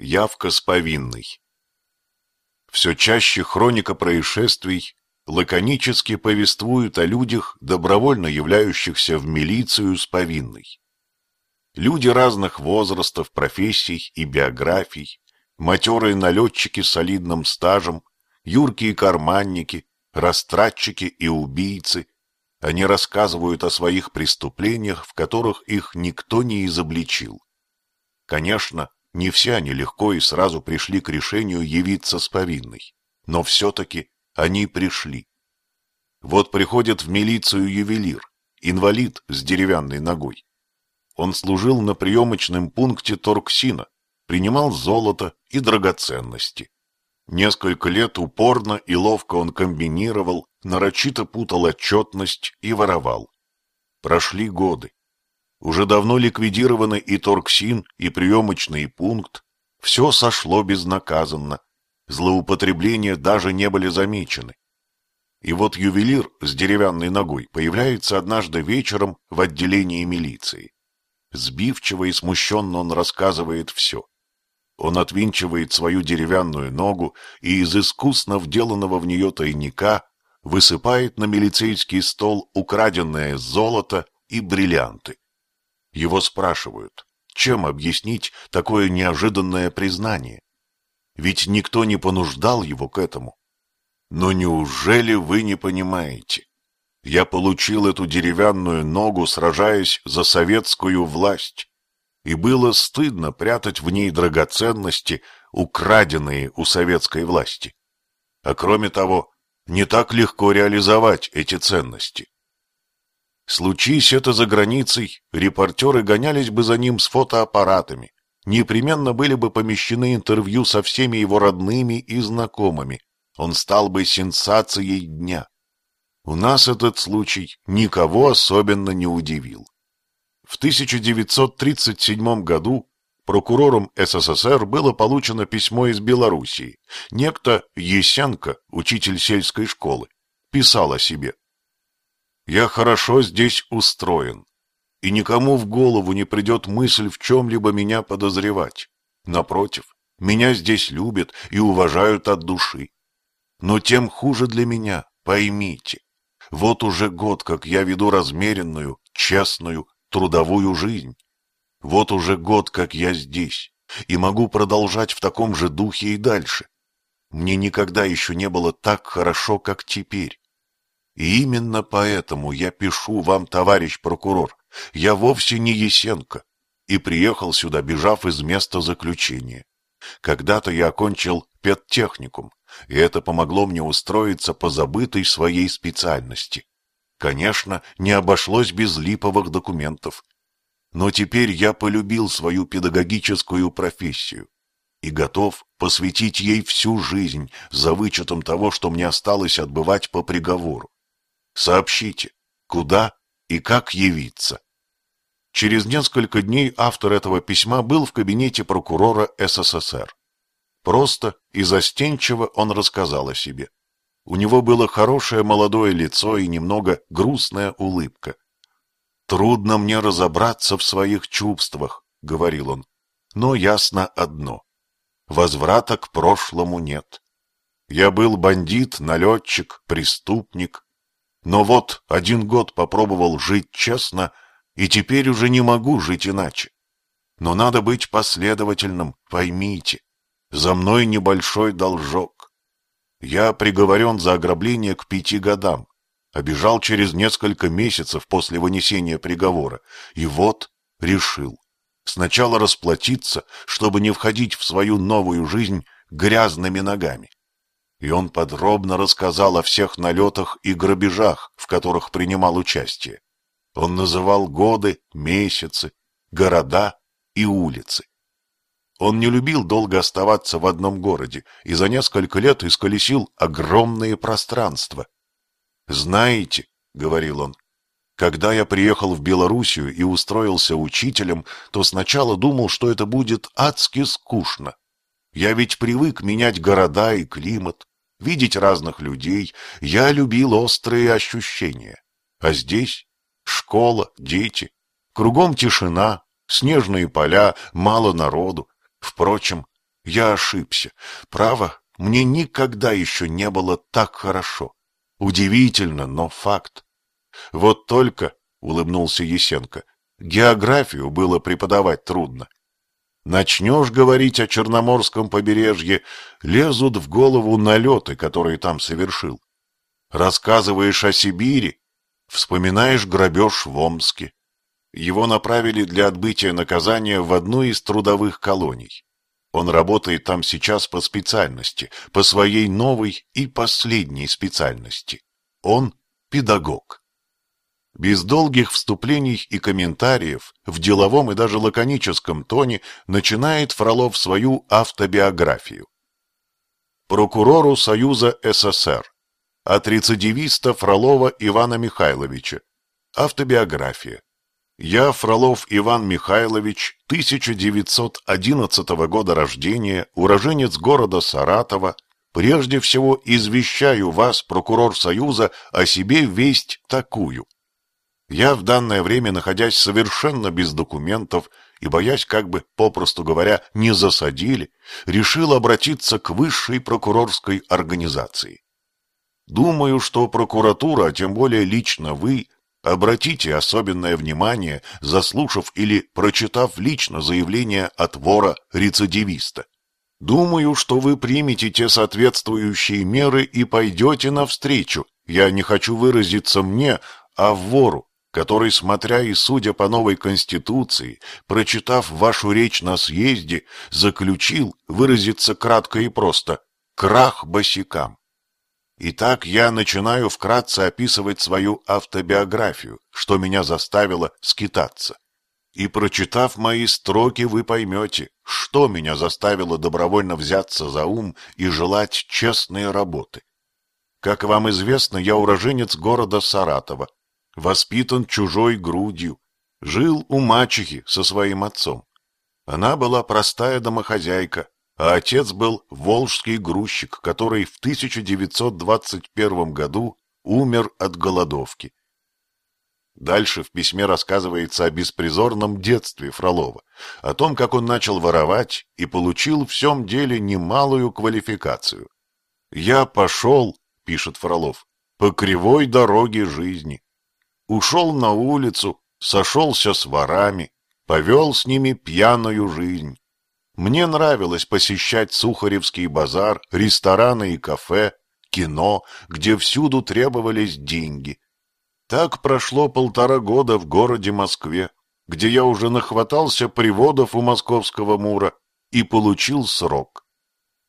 Явка с повинной. Все чаще хроника происшествий лаконически повествует о людях, добровольно являющихся в милицию с повинной. Люди разных возрастов, профессий и биографий, матерые налетчики с солидным стажем, юркие карманники, растратчики и убийцы. Они рассказывают о своих преступлениях, в которых их никто не изобличил. Конечно, не все они легко и сразу пришли к решению явиться с повинной, но все-таки они пришли. Вот приходит в милицию ювелир, инвалид с деревянной ногой. Он служил на приемочном пункте Торксина, принимал золото и драгоценности. Несколько лет упорно и ловко он комбинировал, нарочито путал отчетность и воровал. Прошли годы. Уже давно ликвидированы и Торксин, и приемочный пункт. Все сошло безнаказанно. Злоупотребления даже не были замечены. И вот ювелир с деревянной ногой появляется однажды вечером в отделении милиции. Сбивчиво и смущенно он рассказывает все. Он отвинчивает свою деревянную ногу и из искусно вделанного в нее тайника высыпает на милицейский стол украденное золото и бриллианты. Его спрашивают, чем объяснить такое неожиданное признание? Ведь никто не понуждал его к этому. Но неужели вы не понимаете? Я получил эту деревянную ногу, сражаясь за советскую власть. И было стыдно прятать в ней драгоценности, украденные у советской власти. А кроме того, не так легко реализовать эти ценности. Случись это за границей, репортеры гонялись бы за ним с фотоаппаратами. Непременно были бы помещены интервью со всеми его родными и знакомыми. Он стал бы сенсацией дня. У нас этот случай никого особенно не удивил. В 1937 году прокурором СССР было получено письмо из Белоруссии. Некто Есенко, учитель сельской школы, писал о себе. Я хорошо здесь устроен, и никому в голову не придет мысль в чем-либо меня подозревать. Напротив, меня здесь любят и уважают от души. Но тем хуже для меня, поймите. Вот уже год, как я веду размеренную, честную, трудовую жизнь. Вот уже год, как я здесь, и могу продолжать в таком же духе и дальше. Мне никогда еще не было так хорошо, как теперь. И именно поэтому я пишу вам, товарищ прокурор, я вовсе не Есенко, и приехал сюда, бежав из места заключения. Когда-то я окончил педтехникум, и это помогло мне устроиться по забытой своей специальности. Конечно, не обошлось без липовых документов. Но теперь я полюбил свою педагогическую профессию и готов посвятить ей всю жизнь за вычетом того, что мне осталось отбывать по приговору. Сообщите, куда и как явиться. Через несколько дней автор этого письма был в кабинете прокурора СССР. Просто и застенчиво он рассказал о себе. У него было хорошее молодое лицо и немного грустная улыбка. «Трудно мне разобраться в своих чувствах», — говорил он, — «но ясно одно. Возврата к прошлому нет. Я был бандит, налетчик, преступник, но вот один год попробовал жить честно, и теперь уже не могу жить иначе. Но надо быть последовательным, поймите. За мной небольшой должок. Я приговорен за ограбление к пяти годам. Обежал через несколько месяцев после вынесения приговора. И вот решил. Сначала расплатиться, чтобы не входить в свою новую жизнь грязными ногами и он подробно рассказал о всех налетах и грабежах, в которых принимал участие. Он называл годы, месяцы, города и улицы. Он не любил долго оставаться в одном городе и за несколько лет исколесил огромные пространства. «Знаете», — говорил он, — «когда я приехал в Белоруссию и устроился учителем, то сначала думал, что это будет адски скучно. Я ведь привык менять города и климат, видеть разных людей. Я любил острые ощущения. А здесь школа, дети, кругом тишина, снежные поля, мало народу. Впрочем, Я ошибся. Право, мне никогда еще не было так хорошо. Удивительно, но факт. Вот только, — улыбнулся Есенко, — географию было преподавать трудно. Начнешь говорить о Черноморском побережье, лезут в голову налеты, которые там совершил. Рассказываешь о Сибири, вспоминаешь грабеж в Омске. Его направили для отбытия наказания в одну из трудовых колоний. Он работает там сейчас по специальности, по своей новой и последней специальности. Он педагог. Без долгих вступлений и комментариев, в деловом и даже лаконическом тоне начинает Фролов свою автобиографию. Прокурору Союза СССР. От рецидивиста Фролова Ивана Михайловича. Автобиография. Я, Фролов Иван Михайлович, 1911 года рождения, уроженец города Саратова, прежде всего извещаю вас, прокурор Союза, о себе весть такую. Я в данное время, находясь совершенно без документов и боясь, как бы, попросту говоря, не засадили, решил обратиться к высшей прокурорской организации. Думаю, что прокуратура, а тем более лично вы, Обратите особенное внимание, заслушав или прочитав лично заявление от вора-рецидивиста. Думаю, что вы примете те соответствующие меры и пойдете навстречу. Я не хочу выразиться мне, а вору, который, смотря и судя по новой Конституции, прочитав вашу речь на съезде, заключил, выразиться кратко и просто, крах босикам. Итак, я начинаю вкратце описывать свою автобиографию, что меня заставило скитаться. И прочитав мои строки, вы поймете, что меня заставило добровольно взяться за ум и желать честной работы. Как вам известно, я уроженец города Саратова, воспитан чужой грудью, жил у мачехи со своим отцом. Она была простая домохозяйка, а отец был волжский грузчик, который в 1921 году умер от голодовки. Дальше в письме рассказывается о беспризорном детстве Фролова, о том, как он начал воровать и получил в всем деле немалую квалификацию. «Я пошел», — пишет Фролов, — «по кривой дороге жизни. Ушел на улицу, сошелся с ворами, повел с ними пьяную жизнь. Мне нравилось посещать Сухаревский базар, рестораны и кафе, кино, где всюду требовались деньги. Так прошло полтора года в городе Москве, где я уже нахватался приводов у московского мура и получил срок.